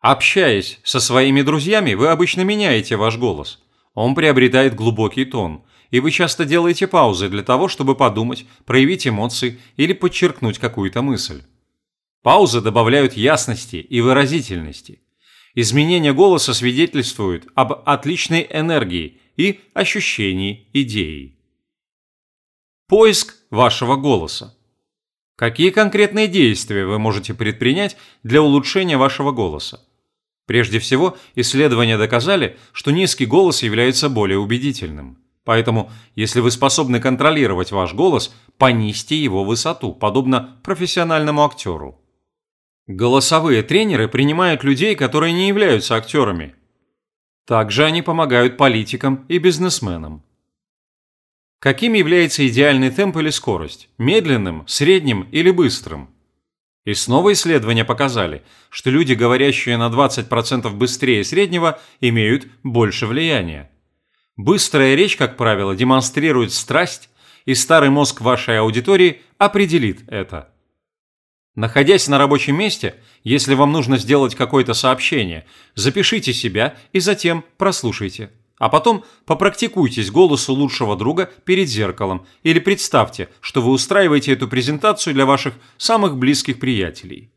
Общаясь со своими друзьями, вы обычно меняете ваш голос. Он приобретает глубокий тон, и вы часто делаете паузы для того, чтобы подумать, проявить эмоции или подчеркнуть какую-то мысль. Паузы добавляют ясности и выразительности. Изменение голоса свидетельствует об отличной энергии и ощущении идеи. Поиск вашего голоса. Какие конкретные действия вы можете предпринять для улучшения вашего голоса? Прежде всего, исследования доказали, что низкий голос является более убедительным. Поэтому, если вы способны контролировать ваш голос, понизьте его высоту, подобно профессиональному актеру. Голосовые тренеры принимают людей, которые не являются актерами. Также они помогают политикам и бизнесменам. Каким является идеальный темп или скорость? Медленным, средним или быстрым? И снова исследования показали, что люди, говорящие на 20% быстрее среднего, имеют больше влияния. Быстрая речь, как правило, демонстрирует страсть, и старый мозг вашей аудитории определит это. Находясь на рабочем месте, если вам нужно сделать какое-то сообщение, запишите себя и затем прослушайте. А потом попрактикуйтесь голосу лучшего друга перед зеркалом или представьте, что вы устраиваете эту презентацию для ваших самых близких приятелей.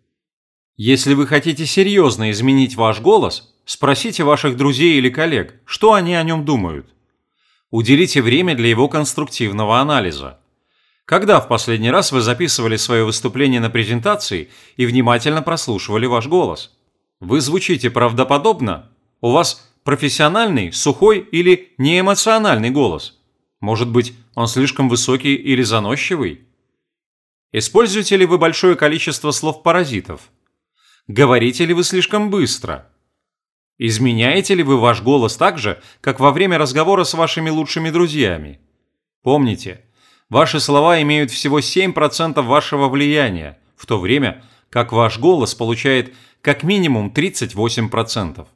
Если вы хотите серьезно изменить ваш голос, спросите ваших друзей или коллег, что они о нем думают. Уделите время для его конструктивного анализа. Когда в последний раз вы записывали свое выступление на презентации и внимательно прослушивали ваш голос? Вы звучите правдоподобно? У вас профессиональный, сухой или неэмоциональный голос? Может быть, он слишком высокий или заносчивый? Используете ли вы большое количество слов-паразитов? Говорите ли вы слишком быстро? Изменяете ли вы ваш голос так же, как во время разговора с вашими лучшими друзьями? Помните – Ваши слова имеют всего 7% вашего влияния, в то время как ваш голос получает как минимум 38%.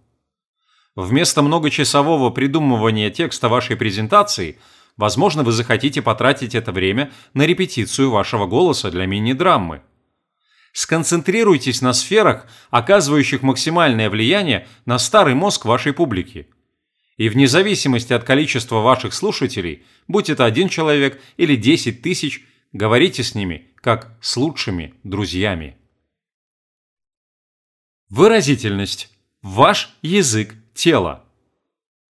Вместо многочасового придумывания текста вашей презентации, возможно, вы захотите потратить это время на репетицию вашего голоса для мини-драмы. Сконцентрируйтесь на сферах, оказывающих максимальное влияние на старый мозг вашей публики. И вне зависимости от количества ваших слушателей, будь это один человек или 10 тысяч, говорите с ними, как с лучшими друзьями. Выразительность. Ваш язык тела.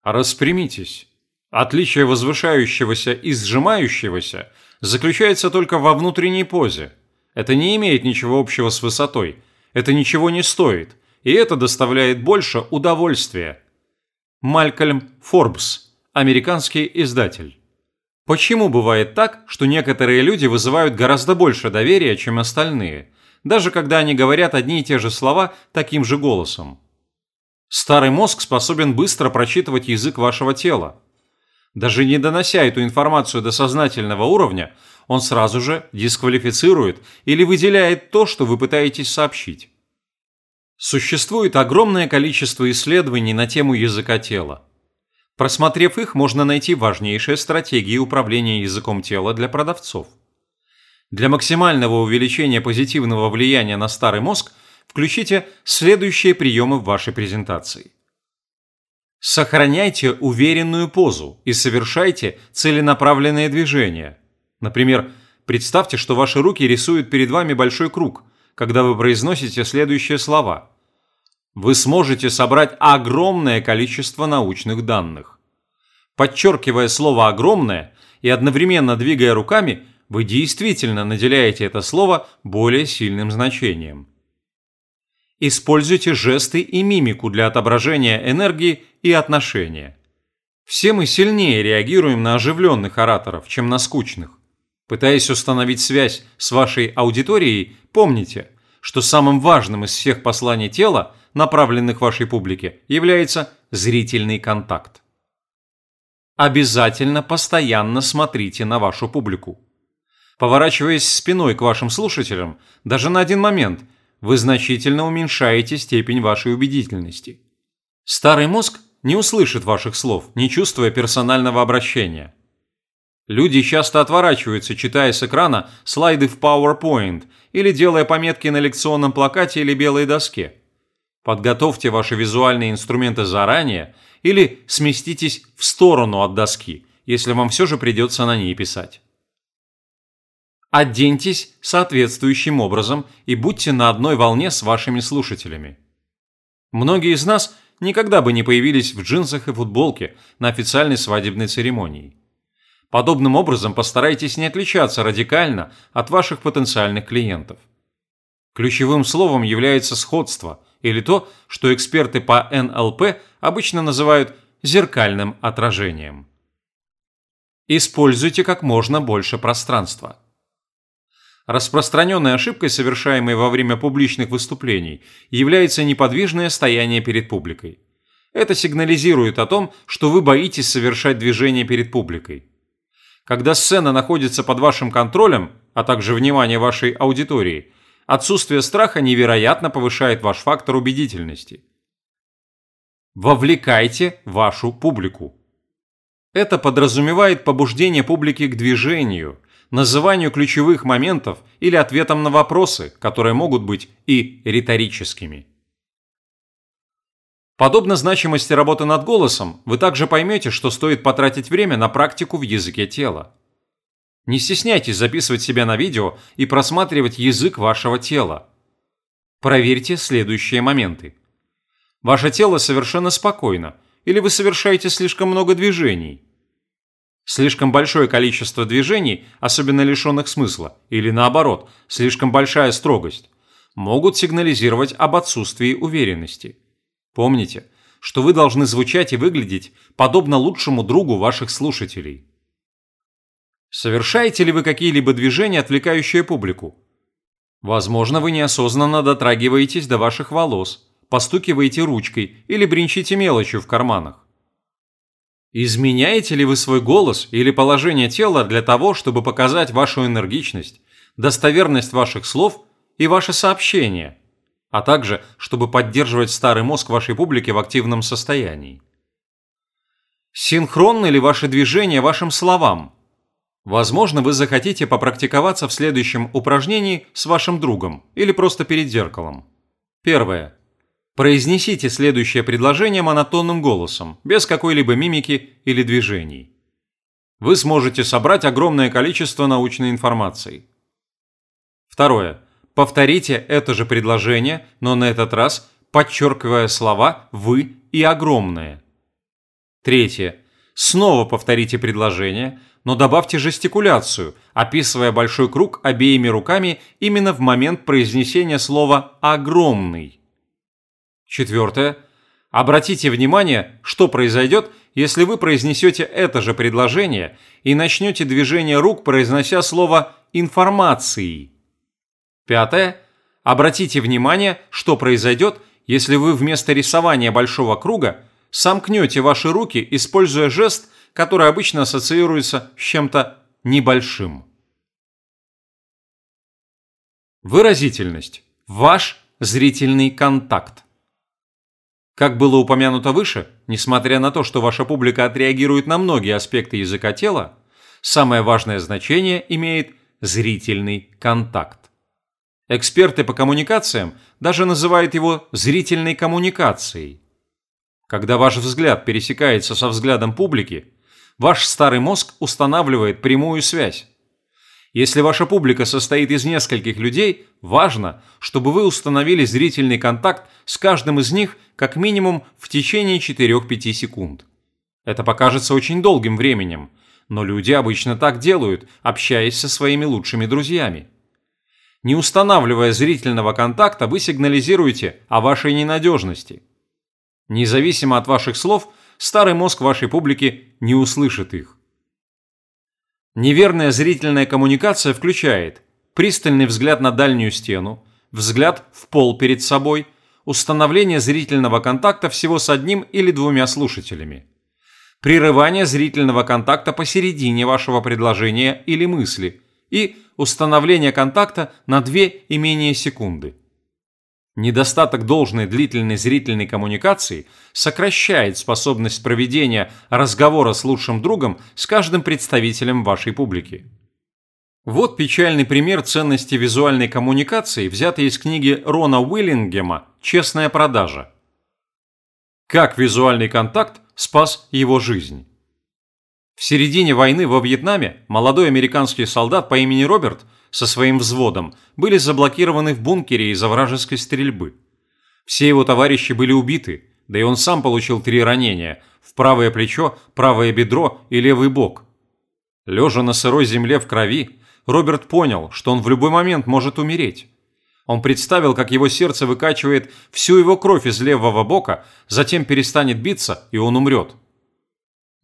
Распрямитесь. Отличие возвышающегося и сжимающегося заключается только во внутренней позе. Это не имеет ничего общего с высотой, это ничего не стоит, и это доставляет больше удовольствия. Малькольм Форбс, американский издатель. Почему бывает так, что некоторые люди вызывают гораздо больше доверия, чем остальные, даже когда они говорят одни и те же слова таким же голосом? Старый мозг способен быстро прочитывать язык вашего тела. Даже не донося эту информацию до сознательного уровня, он сразу же дисквалифицирует или выделяет то, что вы пытаетесь сообщить. Существует огромное количество исследований на тему языка тела. Просмотрев их, можно найти важнейшие стратегии управления языком тела для продавцов. Для максимального увеличения позитивного влияния на старый мозг включите следующие приемы в вашей презентации. Сохраняйте уверенную позу и совершайте целенаправленные движения. Например, представьте, что ваши руки рисуют перед вами большой круг, когда вы произносите следующие слова – вы сможете собрать огромное количество научных данных. Подчеркивая слово «огромное» и одновременно двигая руками, вы действительно наделяете это слово более сильным значением. Используйте жесты и мимику для отображения энергии и отношения. Все мы сильнее реагируем на оживленных ораторов, чем на скучных. Пытаясь установить связь с вашей аудиторией, помните, что самым важным из всех посланий тела – направленных вашей публике, является зрительный контакт. Обязательно постоянно смотрите на вашу публику. Поворачиваясь спиной к вашим слушателям, даже на один момент, вы значительно уменьшаете степень вашей убедительности. Старый мозг не услышит ваших слов, не чувствуя персонального обращения. Люди часто отворачиваются, читая с экрана слайды в PowerPoint или делая пометки на лекционном плакате или белой доске. Подготовьте ваши визуальные инструменты заранее или сместитесь в сторону от доски, если вам все же придется на ней писать. Оденьтесь соответствующим образом и будьте на одной волне с вашими слушателями. Многие из нас никогда бы не появились в джинсах и футболке на официальной свадебной церемонии. Подобным образом постарайтесь не отличаться радикально от ваших потенциальных клиентов. Ключевым словом является сходство – или то, что эксперты по НЛП обычно называют зеркальным отражением. Используйте как можно больше пространства. Распространенной ошибкой, совершаемой во время публичных выступлений, является неподвижное стояние перед публикой. Это сигнализирует о том, что вы боитесь совершать движение перед публикой. Когда сцена находится под вашим контролем, а также внимание вашей аудитории, Отсутствие страха невероятно повышает ваш фактор убедительности. Вовлекайте вашу публику. Это подразумевает побуждение публики к движению, называнию ключевых моментов или ответам на вопросы, которые могут быть и риторическими. Подобно значимости работы над голосом, вы также поймете, что стоит потратить время на практику в языке тела. Не стесняйтесь записывать себя на видео и просматривать язык вашего тела. Проверьте следующие моменты. Ваше тело совершенно спокойно, или вы совершаете слишком много движений. Слишком большое количество движений, особенно лишенных смысла, или наоборот, слишком большая строгость, могут сигнализировать об отсутствии уверенности. Помните, что вы должны звучать и выглядеть подобно лучшему другу ваших слушателей. Совершаете ли вы какие-либо движения, отвлекающие публику? Возможно, вы неосознанно дотрагиваетесь до ваших волос, постукиваете ручкой или бренчите мелочью в карманах. Изменяете ли вы свой голос или положение тела для того, чтобы показать вашу энергичность, достоверность ваших слов и ваше сообщение, а также чтобы поддерживать старый мозг вашей публики в активном состоянии? Синхронны ли ваши движения вашим словам? Возможно, вы захотите попрактиковаться в следующем упражнении с вашим другом или просто перед зеркалом. Первое. Произнесите следующее предложение монотонным голосом, без какой-либо мимики или движений. Вы сможете собрать огромное количество научной информации. Второе. Повторите это же предложение, но на этот раз подчеркивая слова «вы» и «огромное». Третье. Снова повторите предложение, но добавьте жестикуляцию, описывая большой круг обеими руками именно в момент произнесения слова «огромный». Четвертое. Обратите внимание, что произойдет, если вы произнесете это же предложение и начнете движение рук, произнося слово «информации». Пятое. Обратите внимание, что произойдет, если вы вместо рисования большого круга сомкнете ваши руки, используя жест, который обычно ассоциируется с чем-то небольшим. Выразительность. Ваш зрительный контакт. Как было упомянуто выше, несмотря на то, что ваша публика отреагирует на многие аспекты языка тела, самое важное значение имеет зрительный контакт. Эксперты по коммуникациям даже называют его зрительной коммуникацией. Когда ваш взгляд пересекается со взглядом публики, ваш старый мозг устанавливает прямую связь. Если ваша публика состоит из нескольких людей, важно, чтобы вы установили зрительный контакт с каждым из них как минимум в течение 4-5 секунд. Это покажется очень долгим временем, но люди обычно так делают, общаясь со своими лучшими друзьями. Не устанавливая зрительного контакта, вы сигнализируете о вашей ненадежности. Независимо от ваших слов, старый мозг вашей публики не услышит их. Неверная зрительная коммуникация включает пристальный взгляд на дальнюю стену, взгляд в пол перед собой, установление зрительного контакта всего с одним или двумя слушателями, прерывание зрительного контакта посередине вашего предложения или мысли и установления контакта на 2 и менее секунды. Недостаток должной длительной зрительной коммуникации сокращает способность проведения разговора с лучшим другом с каждым представителем вашей публики. Вот печальный пример ценности визуальной коммуникации, взятый из книги Рона Уиллингема «Честная продажа». Как визуальный контакт спас его жизнь. В середине войны во Вьетнаме молодой американский солдат по имени Роберт со своим взводом были заблокированы в бункере из-за вражеской стрельбы. Все его товарищи были убиты, да и он сам получил три ранения – в правое плечо, правое бедро и левый бок. Лежа на сырой земле в крови, Роберт понял, что он в любой момент может умереть. Он представил, как его сердце выкачивает всю его кровь из левого бока, затем перестанет биться, и он умрет.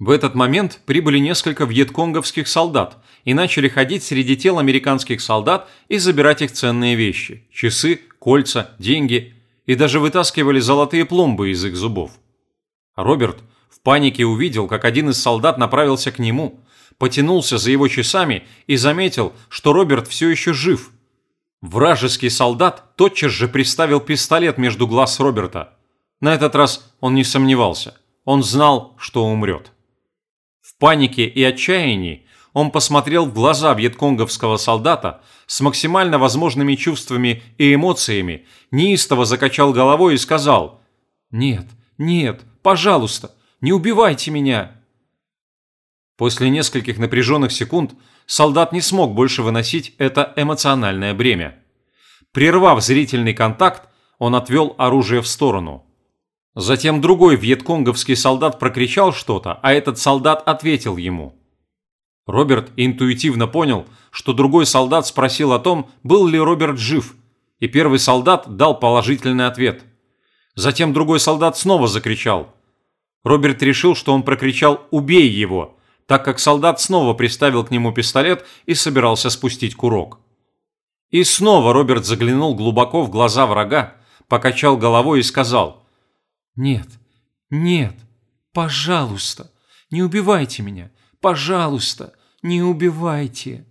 В этот момент прибыли несколько вьетконговских солдат и начали ходить среди тел американских солдат и забирать их ценные вещи – часы, кольца, деньги и даже вытаскивали золотые пломбы из их зубов. Роберт в панике увидел, как один из солдат направился к нему, потянулся за его часами и заметил, что Роберт все еще жив. Вражеский солдат тотчас же приставил пистолет между глаз Роберта. На этот раз он не сомневался. Он знал, что умрет. Панике и отчаянии он посмотрел в глаза вьетконговского солдата с максимально возможными чувствами и эмоциями, неистово закачал головой и сказал «Нет, нет, пожалуйста, не убивайте меня!» После нескольких напряженных секунд солдат не смог больше выносить это эмоциональное бремя. Прервав зрительный контакт, он отвел оружие в сторону – Затем другой вьетконговский солдат прокричал что-то, а этот солдат ответил ему. Роберт интуитивно понял, что другой солдат спросил о том, был ли Роберт жив, и первый солдат дал положительный ответ. Затем другой солдат снова закричал. Роберт решил, что он прокричал «Убей его!», так как солдат снова приставил к нему пистолет и собирался спустить курок. И снова Роберт заглянул глубоко в глаза врага, покачал головой и сказал – нет, нет, пожалуйста, не убивайте меня, пожалуйста, не убивайте.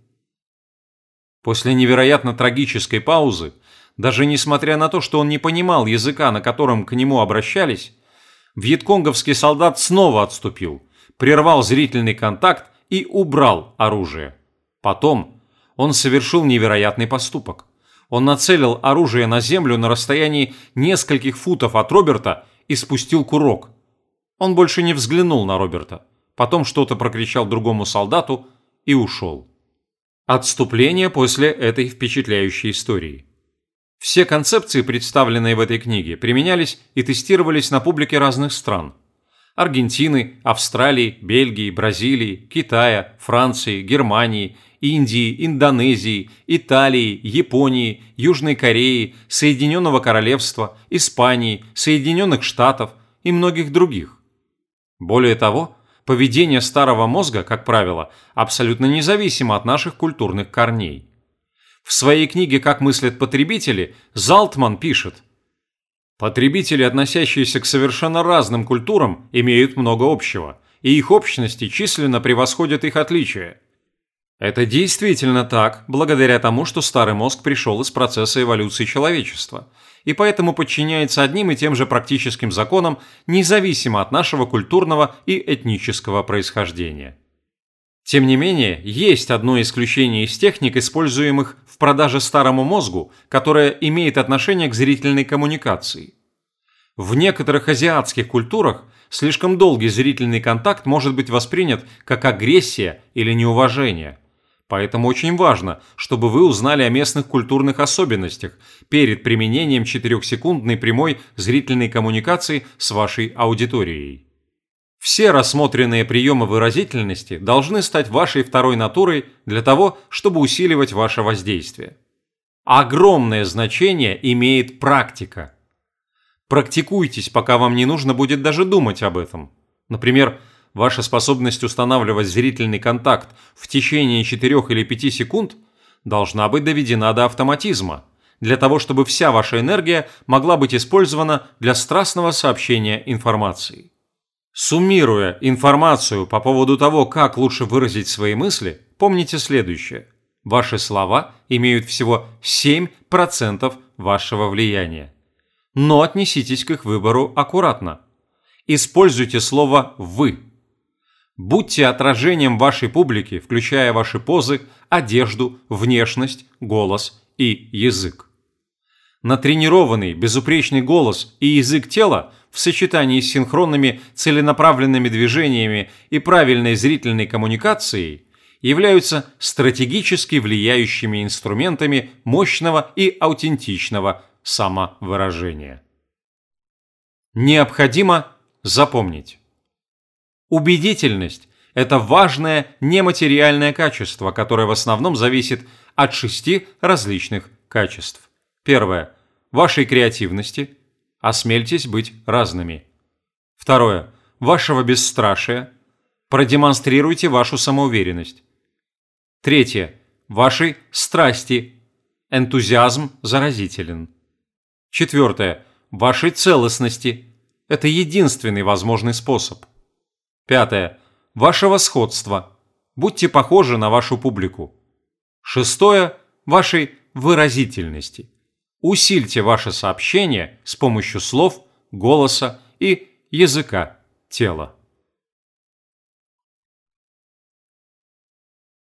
После невероятно трагической паузы, даже несмотря на то, что он не понимал языка, на котором к нему обращались, вьетконговский солдат снова отступил, прервал зрительный контакт и убрал оружие. Потом он совершил невероятный поступок. Он нацелил оружие на землю на расстоянии нескольких футов от Роберта и спустил курок. Он больше не взглянул на Роберта, потом что-то прокричал другому солдату и ушел. Отступление после этой впечатляющей истории. Все концепции, представленные в этой книге, применялись и тестировались на публике разных стран. Аргентины, Австралии, Бельгии, Бразилии, Китая, Франции, Германии, Индии, Индонезии, Италии, Японии, Южной Кореи, Соединенного Королевства, Испании, Соединенных Штатов и многих других. Более того, поведение старого мозга, как правило, абсолютно независимо от наших культурных корней. В своей книге «Как мыслят потребители» Залтман пишет «Потребители, относящиеся к совершенно разным культурам, имеют много общего, и их общности численно превосходят их отличия. Это действительно так, благодаря тому, что старый мозг пришел из процесса эволюции человечества, и поэтому подчиняется одним и тем же практическим законам, независимо от нашего культурного и этнического происхождения. Тем не менее, есть одно исключение из техник, используемых в продаже старому мозгу, которое имеет отношение к зрительной коммуникации. В некоторых азиатских культурах слишком долгий зрительный контакт может быть воспринят как агрессия или неуважение. Поэтому очень важно, чтобы вы узнали о местных культурных особенностях перед применением 4-секундной прямой зрительной коммуникации с вашей аудиторией. Все рассмотренные приемы выразительности должны стать вашей второй натурой для того, чтобы усиливать ваше воздействие. Огромное значение имеет практика. Практикуйтесь, пока вам не нужно будет даже думать об этом. Например, ваша способность устанавливать зрительный контакт в течение 4 или 5 секунд должна быть доведена до автоматизма, для того чтобы вся ваша энергия могла быть использована для страстного сообщения информации. Суммируя информацию по поводу того, как лучше выразить свои мысли, помните следующее. Ваши слова имеют всего 7% вашего влияния. Но отнеситесь к их выбору аккуратно. Используйте слово «вы». Будьте отражением вашей публики, включая ваши позы, одежду, внешность, голос и язык. Натренированный, безупречный голос и язык тела в сочетании с синхронными целенаправленными движениями и правильной зрительной коммуникацией являются стратегически влияющими инструментами мощного и аутентичного самовыражения. Необходимо запомнить. Убедительность – это важное нематериальное качество, которое в основном зависит от шести различных качеств. Первое – вашей креативности. Осмельтесь быть разными. Второе – вашего бесстрашия. Продемонстрируйте вашу самоуверенность. Третье – вашей страсти. Энтузиазм заразителен. Четвертое – вашей целостности. Это единственный возможный способ. Пятое. Вашего сходства. Будьте похожи на вашу публику. Шестое. Вашей выразительности. Усильте ваше сообщение с помощью слов, голоса и языка тела.